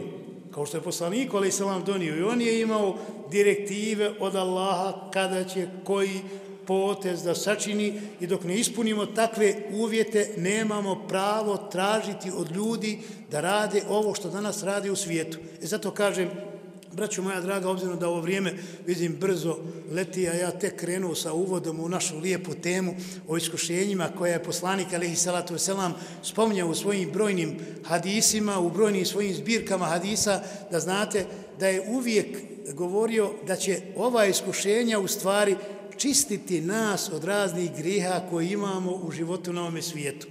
kao što je poslanik, ali se vam donio. I on je imao direktive od Allaha kada će koji potez da sačini i dok ne ispunimo takve uvjete, nemamo pravo tražiti od ljudi da rade ovo što danas radi u svijetu. E zato kažem, braću moja draga, obzirom da ovo vrijeme vidim brzo leti, a ja tek krenuo sa uvodom u našu lijepu temu o iskušenjima koja je poslanik Alehi Salatu Veselam spominjao u svojim brojnim hadisima, u brojnim svojim zbirkama hadisa, da znate da je uvijek govorio da će ova iskušenja u stvari čistiti nas od raznih griha koje imamo u životu na ovome svijetu.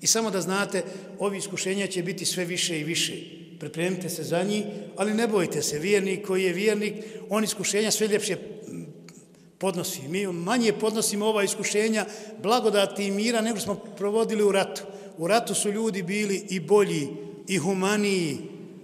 I samo da znate, ovi iskušenja će biti sve više i više. Pripremite se za njih, ali ne bojte se, vjernik koji je vjernik, on iskušenja sve ljepše podnosi. Mi manje podnosimo ova iskušenja blagodati i mira nego smo provodili u ratu. U ratu su ljudi bili i bolji, i humaniji,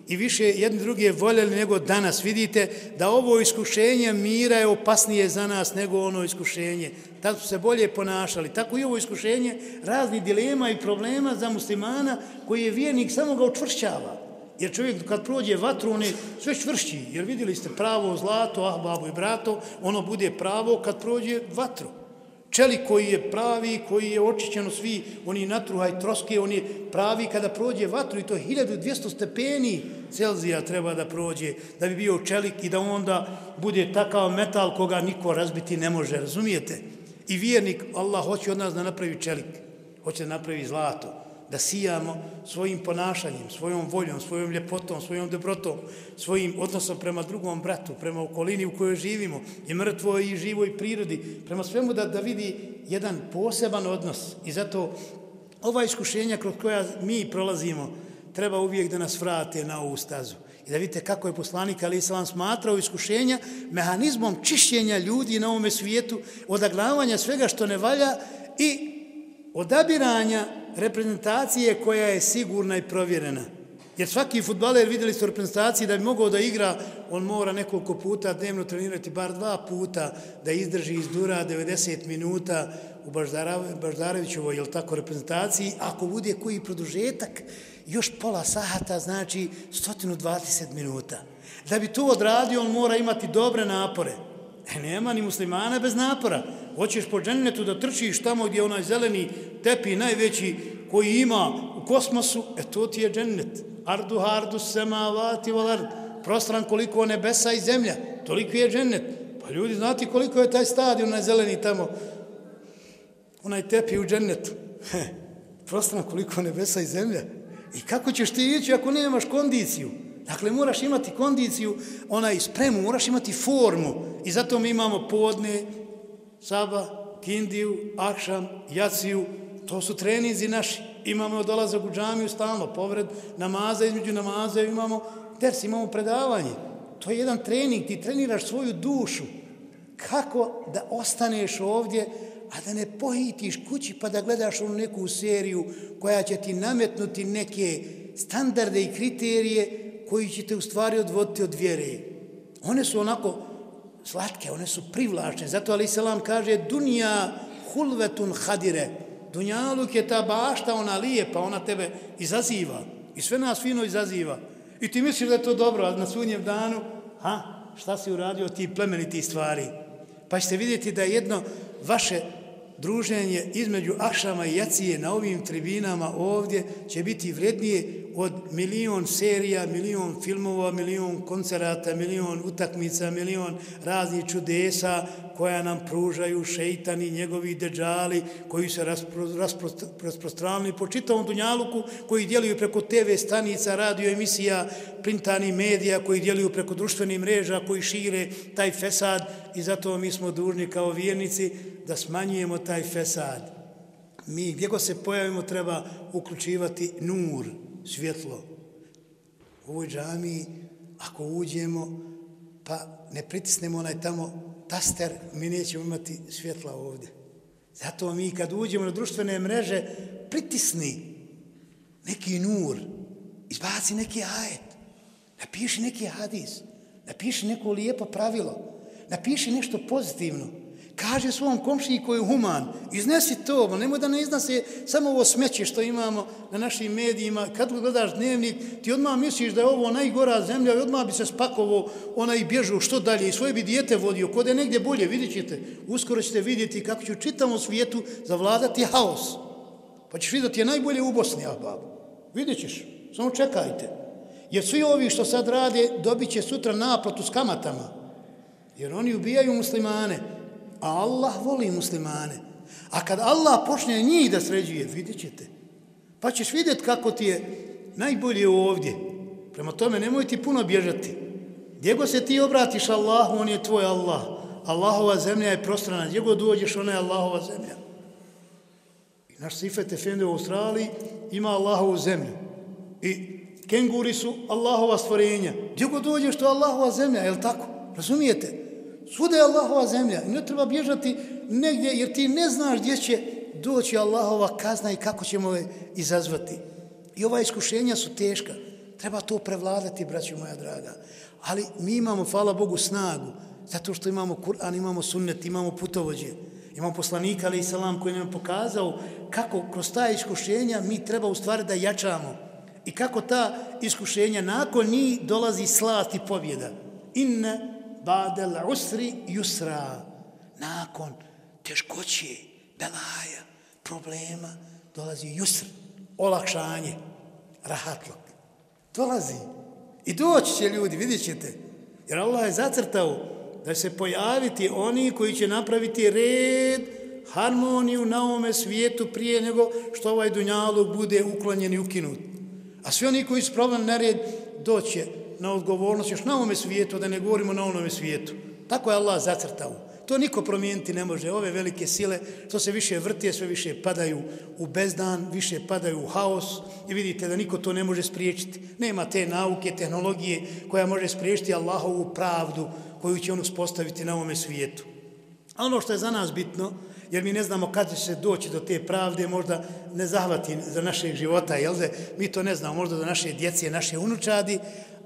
i više jedni drugi voljeli nego danas. Vidite da ovo iskušenje mira je opasnije za nas nego ono iskušenje. Tad su se bolje ponašali. Tako i ovo iskušenje razni dilema i problema za muslimana koji je vjernik samo ga učvršćava. Jer čovjek kad prođe vatru, on je sve čvršći. Jer vidjeli ste pravo zlato, ah, babo i brato, ono bude pravo kad prođe vatru. Čelik koji je pravi, koji je očićeno svi, oni natruhaj troske, oni pravi kada prođe vatru i to 1200 stepeni Celzija treba da prođe, da bi bio čelik i da onda bude takav metal koga niko razbiti ne može, razumijete? I vjernik, Allah hoće od nas da napravi čelik, hoće da napravi zlato da sijamo svojim ponašanjem, svojom voljom, svojom ljepotom, svojom dobrotom, svojim odnosom prema drugom bratu, prema okolini u kojoj živimo, i mrtvoj i živoj prirodi, prema svemu da, da vidi jedan poseban odnos. I zato ova iskušenja kroz koja mi prolazimo treba uvijek da nas vrate na ovu stazu. I da vidite kako je poslanik Ali Islam smatrao iskušenja mehanizmom čišćenja ljudi na ovome svijetu, odaglavanja svega što ne valja i odabiranja reprezentacije koja je sigurna i provjerena. Jer svaki futbaler vidjeli su reprezentaciji da bi mogao da igra, on mora nekoliko puta dnevno trenirati, bar dva puta, da izdrži iz dura 90 minuta u Baždarevićevoj, jel tako, reprezentaciji. Ako bude koji produžetak, još pola sahata, znači 120 minuta. Da bi to odradio, on mora imati dobre napore. E, nema ni muslimana bez napora. Hoćeš po džennetu da trčiš tamo gdje onaj zeleni tepi najveći koji ima u kosmosu, e to ti je džennet. Ardu hardu sema vati valard. Prostran koliko nebesa i zemlja, toliko je džennet. Pa ljudi, znati koliko je taj stadion na zeleni tamo, onaj tepi u džennetu. He, prostran koliko nebesa i zemlja. I kako ćeš ti ići ako nemaš kondiciju? Dakle, moraš imati kondiciju, onaj spremu, moraš imati formu. I zato mi imamo podne, saba, kindiju, akšam, jaciju. To su treninzi naši. Imamo dolazak u džamiju stalno, povred namaza, između namaza imamo ders, imamo predavanje. To je jedan trening, ti treniraš svoju dušu. Kako da ostaneš ovdje, a da ne pohitiš kući pa da gledaš onu neku seriju koja će ti nametnuti neke standarde i kriterije koji će te u stvari odvoditi od vjere. One su onako slatke, one su privlačne. Zato Ali Selam kaže dunja hulvetun hadire. Dunjaluk je ta bašta, ona lijepa, ona tebe izaziva. I sve nas fino izaziva. I ti misliš da je to dobro, a na sunjem danu, ha, šta si uradio ti plemeniti stvari? Pa ćete vidjeti da jedno vaše druženje između Ašama i Jacije na ovim tribinama ovdje će biti vrednije od milion serija, milion filmova, milion koncerata, milion utakmica, milion raznih čudesa koja nam pružaju šeitani, njegovi deđali koji se rasprostranili po čitavom Dunjaluku, koji djeluju preko TV stanica, radio emisija, printani medija, koji djeluju preko društvenih mreža, koji šire taj fesad i zato mi smo dužni kao vjernici da smanjujemo taj fesad. Mi gdje god se pojavimo treba uključivati nur, svjetlo. U ovoj džami, ako uđemo, pa ne pritisnemo onaj tamo taster, mi nećemo imati svjetla ovdje. Zato mi kad uđemo na društvene mreže, pritisni neki nur, izbaci neki ajet, napiši neki hadis, napiši neko lijepo pravilo, napiši nešto pozitivno, kaže svom komšiji koji je human, iznesi to, nemoj da ne iznase samo ovo smeće što imamo na našim medijima, kad gledaš dnevnik, ti odmah misliš da je ovo najgora zemlja i odmah bi se spakovo ona i bježu što dalje i svoje bi dijete vodio, kod je negdje bolje, vidjet ćete, uskoro ćete vidjeti kako će u čitavom svijetu zavladati haos. Pa ćeš vidjeti je najbolje u Bosni, Ahbab. Vidjet ćeš, samo čekajte. Jer svi ovi što sad rade dobit će sutra naplatu s kamatama. Jer oni ubijaju muslimane. A Allah voli muslimane. A kad Allah počne njih da sređuje, vidjet ćete. Pa ćeš vidjet kako ti je najbolje ovdje. Prema tome, nemoj ti puno bježati. Gdje go se ti obratiš Allahu, on je tvoj Allah. Allahova zemlja je prostrana. Gdje go dođeš, ona je Allahova zemlja. I naš Sifet Efendi u Australiji ima Allahovu zemlju. I kenguri su Allahova stvorenja. Gdje go dođeš, to je Allahova zemlja, je li tako? Razumijete? Svuda je Allahova zemlja. Ne treba bježati negdje jer ti ne znaš gdje će doći Allahova kazna i kako ćemo je izazvati. I ova iskušenja su teška. Treba to prevladati, braću moja draga. Ali mi imamo, hvala Bogu, snagu. Zato što imamo Kur'an, imamo sunnet, imamo putovođe. Imamo poslanika, ali i salam, koji nam je pokazao kako kroz ta iskušenja mi treba u stvari da jačamo. I kako ta iskušenja nakon njih dolazi slast i pobjeda. Inna ba'del usri yusra. Nakon teškoće, belaja, problema, dolazi yusr, olakšanje, rahatlok. Dolazi. I doći će ljudi, vidjet ćete. Jer Allah je zacrtao da se pojaviti oni koji će napraviti red, harmoniju na ovome svijetu prije nego što ovaj dunjalog bude uklonjen i ukinut. A svi oni koji su problem nered, doće na odgovornost još na ovome svijetu, da ne govorimo na onome svijetu. Tako je Allah zacrtao. To niko promijeniti ne može. Ove velike sile, što se više vrtije, sve više padaju u bezdan, više padaju u haos i vidite da niko to ne može spriječiti. Nema te nauke, tehnologije koja može spriječiti Allahovu pravdu koju će on uspostaviti na ovome svijetu. A ono što je za nas bitno, jer mi ne znamo kada će se doći do te pravde, možda ne zahvati za našeg života, jel da mi to ne znamo, možda do naše djece, naše unučadi,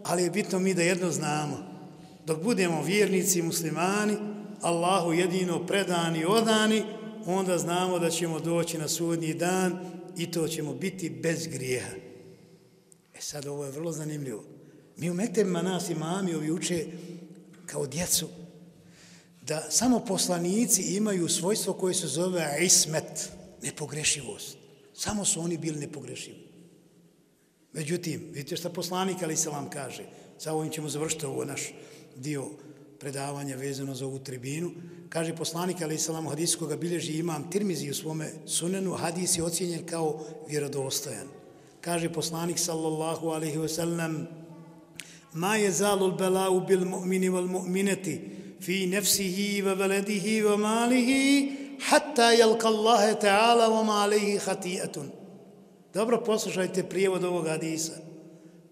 ali je bitno mi da jedno znamo. Dok budemo vjernici, muslimani, Allahu jedino predani, odani, onda znamo da ćemo doći na sudnji dan i to ćemo biti bez grijeha. E sad ovo je vrlo zanimljivo. Mi u Mektebima nas imami ovi uče kao djecu da samo poslanici imaju svojstvo koje se zove ismet, nepogrešivost. Samo su oni bili nepogrešivi. Međutim, vidite šta poslanik Ali Salam kaže, sa ovim ćemo završiti ovo naš dio predavanja vezano za ovu tribinu, kaže poslanik Ali Salam u hadisu koga bilježi imam tirmizi u svome sunenu, hadis je ocjenjen kao vjerodostojan. Kaže poslanik sallallahu alaihi wa sallam, ma je zalul belau bil mu'mini wal mu'mineti fi nefsihi wa veledihi wa malihi hatta jelka Allahe ta'ala wa ma alaihi hatijetun. Dobro poslušajte prijevod ovog hadisa.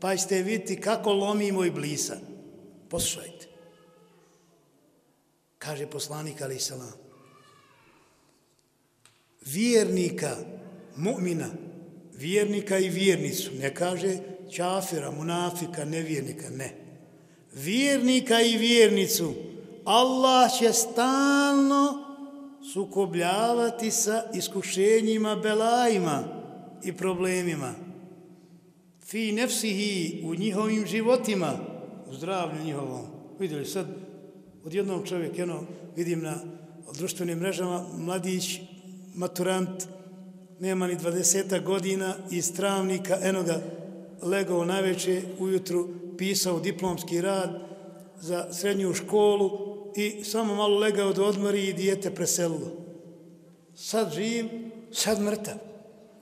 Pa ćete vidjeti kako lomi moj blisa. Poslušajte. Kaže poslanik Ali Salam. Vjernika, mu'mina, vjernika i vjernicu. Ne kaže čafira, munafika, nevjernika. Ne. Vjernika i vjernicu. Allah će stalno sukobljavati sa iskušenjima, belajima i problemima. Fi nefsihi u njihovim životima, u zdravlju njihovom. Vidjeli sad, od jednog čovjeka, jedno, vidim na društvenim mrežama, mladić, maturant, nema ni 20 godina iz travnika, eno ga legao najveće ujutru, pisao diplomski rad za srednju školu i samo malo legao do odmori i dijete preselilo. Sad živ, sad mrtav.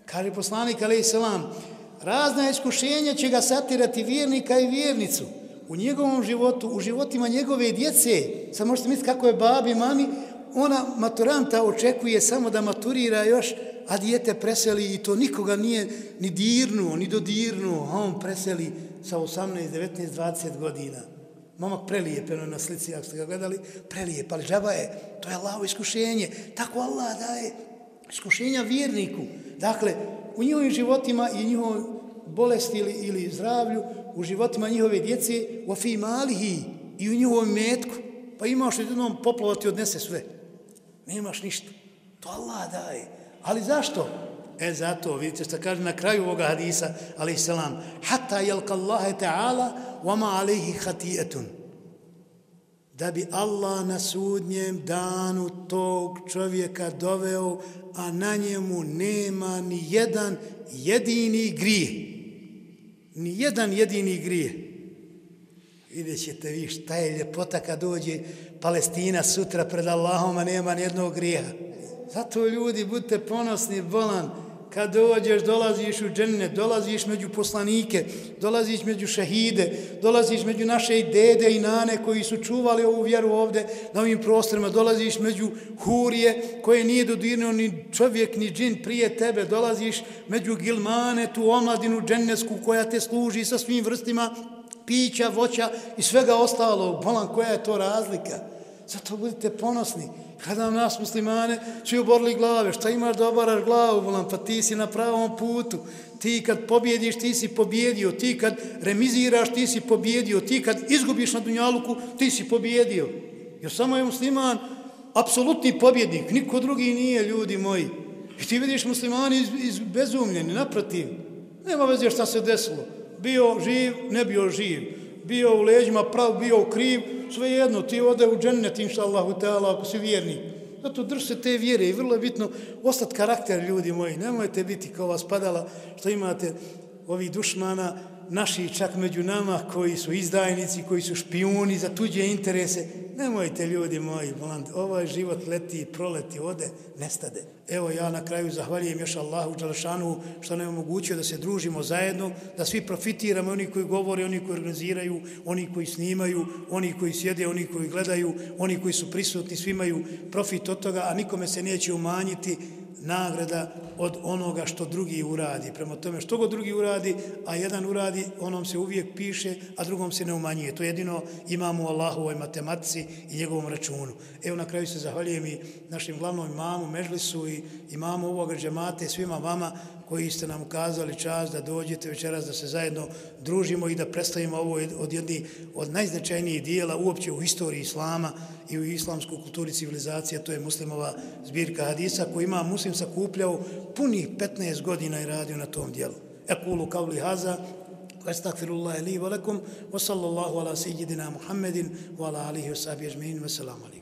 Kaže poslanik alaih selam, razna iskušenja će ga satirati vjernika i vjernicu u njegovom životu, u životima njegove djece. Sad možete misliti kako je babi, mami, ona maturanta očekuje samo da maturira još, a dijete preseli i to nikoga nije ni dirnuo, ni dodirnuo, a on preseli sa 18, 19, 20 godina. Momak prelijepeno na slici, ako ste ga gledali, prelijep, ali džaba je, to je Allaho iskušenje. Tako Allah daje iskušenja vjerniku. Dakle, u njihovim životima i njihovoj bolesti ili, ili zdravlju, u životima njihove djece, u afimalihi i u njihovom metku, pa imaš jednom poplovati odnese sve. Nemaš ništa. To Allah daje. Ali zašto? E zato, vidite što kaže na kraju ovoga hadisa, alaih salam, hatta jelka Allahe ta'ala, vama alaihi hatijetun da bi Allah na sudnjem danu tog čovjeka doveo, a na njemu nema ni jedan jedini grije. Ni jedan jedini grije. Vidjet ćete vi šta je ljepota kad dođe Palestina sutra pred Allahom, a nema ni jednog grija. Zato ljudi, budite ponosni, volan, kad dođeš, dolaziš u džennet, dolaziš među poslanike, dolaziš među šehide, dolaziš među naše dede i nane koji su čuvali ovu vjeru ovde na ovim prostorima, dolaziš među hurije koje nije dodirnio ni čovjek ni džin prije tebe, dolaziš među gilmane, tu omladinu džennesku koja te služi sa svim vrstima pića, voća i svega ostalo. Bolan, koja je to razlika? Zato budite ponosni. Kada nas muslimane čuju borli glave, šta imaš da obaraš glavu, volam, pa ti si na pravom putu. Ti kad pobjediš, ti si pobjedio. Ti kad remiziraš, ti si pobjedio. Ti kad izgubiš na dunjaluku, ti si pobjedio. Jer samo je musliman apsolutni pobjednik. Niko drugi nije, ljudi moji. I ti vidiš muslimani iz, iz bezumljeni, naprotiv. Nema veze šta se desilo. Bio živ, ne bio živ. Bio u leđima prav, bio u kriv, sve jedno, ti ode u džennet, inša Allahu Teala, ako si vjernik. Zato držite te vjere i vrlo je bitno ostati karakter ljudi moji. Nemojte biti kao vas padala što imate ovih dušmana, naši čak među nama koji su izdajnici, koji su špijuni za tuđe interese. Nemojte ljudi moji, bland, ovaj život leti, proleti, ode, nestade. Evo ja na kraju zahvaljujem još Allahu Đalšanu što nam je omogućio da se družimo zajedno, da svi profitiramo, oni koji govore, oni koji organiziraju, oni koji snimaju, oni koji sjede, oni koji gledaju, oni koji su prisutni, svi imaju profit od toga, a nikome se neće umanjiti nagrada od onoga što drugi uradi. Prema tome što god drugi uradi, a jedan uradi, onom se uvijek piše, a drugom se ne umanjuje. To jedino imamo u Allahovoj matematici i njegovom računu. Evo na kraju se zahvaljujem i našim glavnom imamu Mežlisu i imamu ovoga džemate svima vama koji ste nam ukazali čas da dođete večeras da se zajedno družimo i da predstavimo ovo od jedni od najznačajnijih dijela uopće u historiji islama i u islamskoj kulturi civilizacija, to je muslimova zbirka hadisa koji ima muslim sakupljao punih 15 godina i radio na tom dijelu. Ekulu kavli haza, Astagfirullahi li wa lakum, wa sallallahu ala sejidina Muhammedin, wa ala alihi wa sahbihi ajmein, wa salamu.